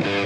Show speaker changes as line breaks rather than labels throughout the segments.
Bye.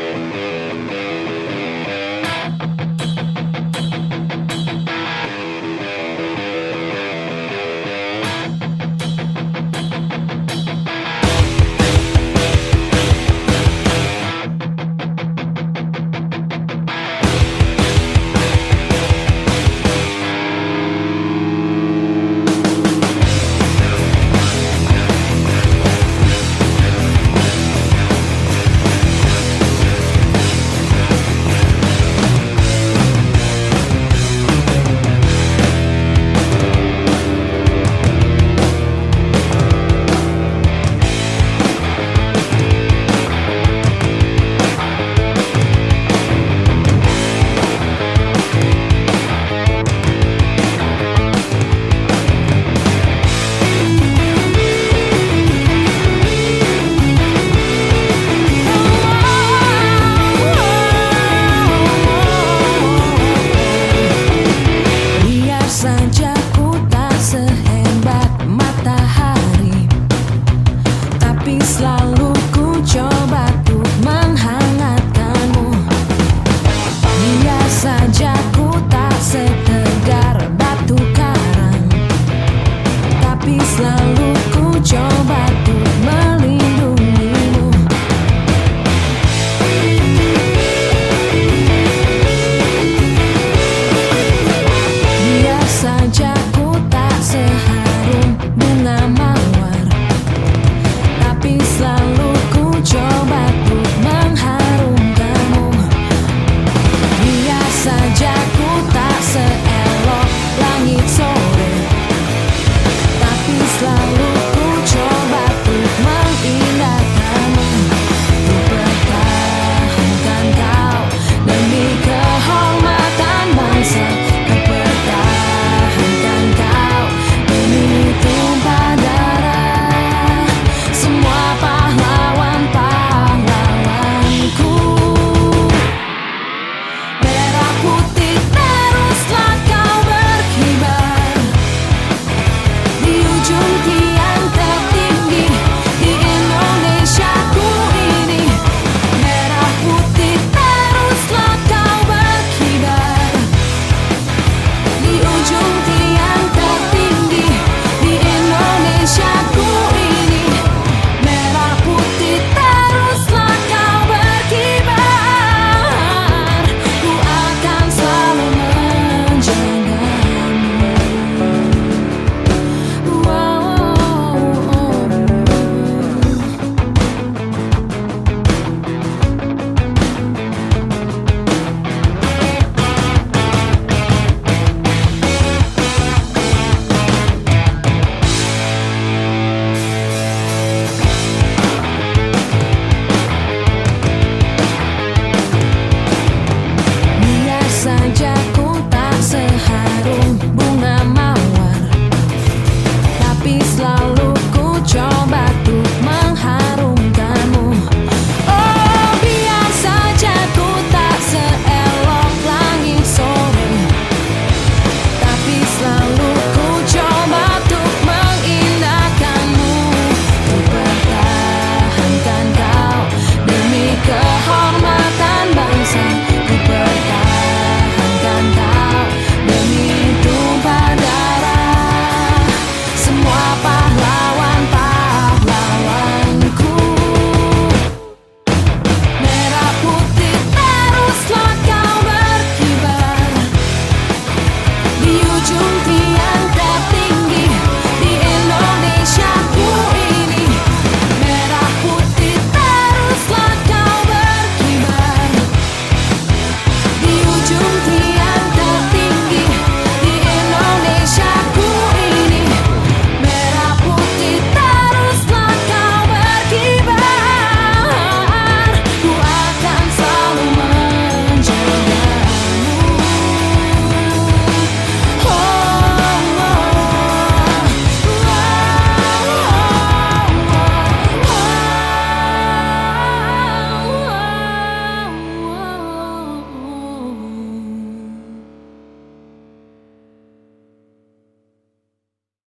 you.